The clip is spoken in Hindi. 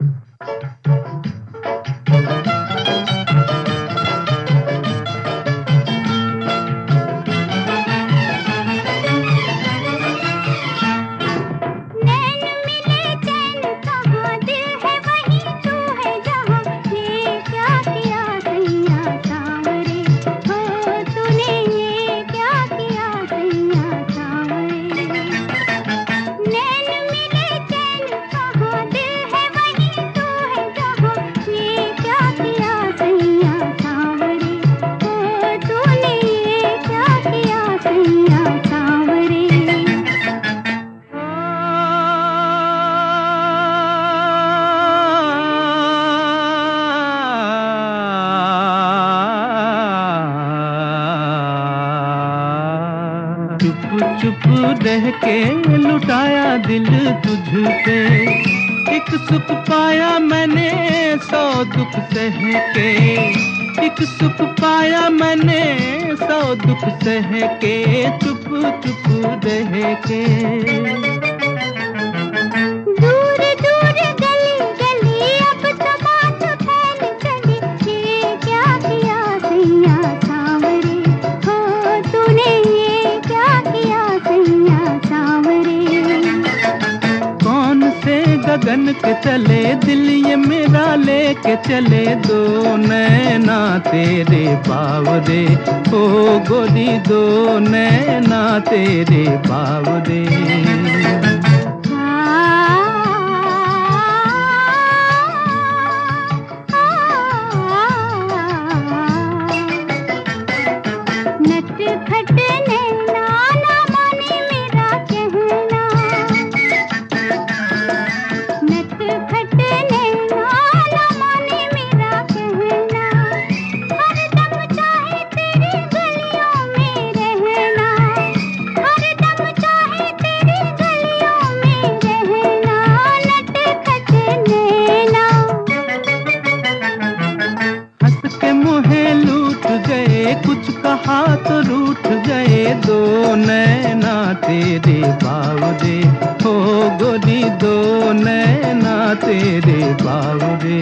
Thank you. चुप रह के लुटाया दिल तुझ पे एक सुख पाया मैंने, सौ दुख सह के। एक सुख पाया मैंने, सौ दुख सह के। चुप चुप रह के। गगन के चले दिल ये मेरा लेके चले दो, नैना तेरे बावरे ओ गोरी दो, नैना तेरे बावरे नट खटने मुहे लूट गए, कुछ कहा तो रूठ गए। दो नैना तेरे बावरे हो गोरी दो नैना तेरे बावरे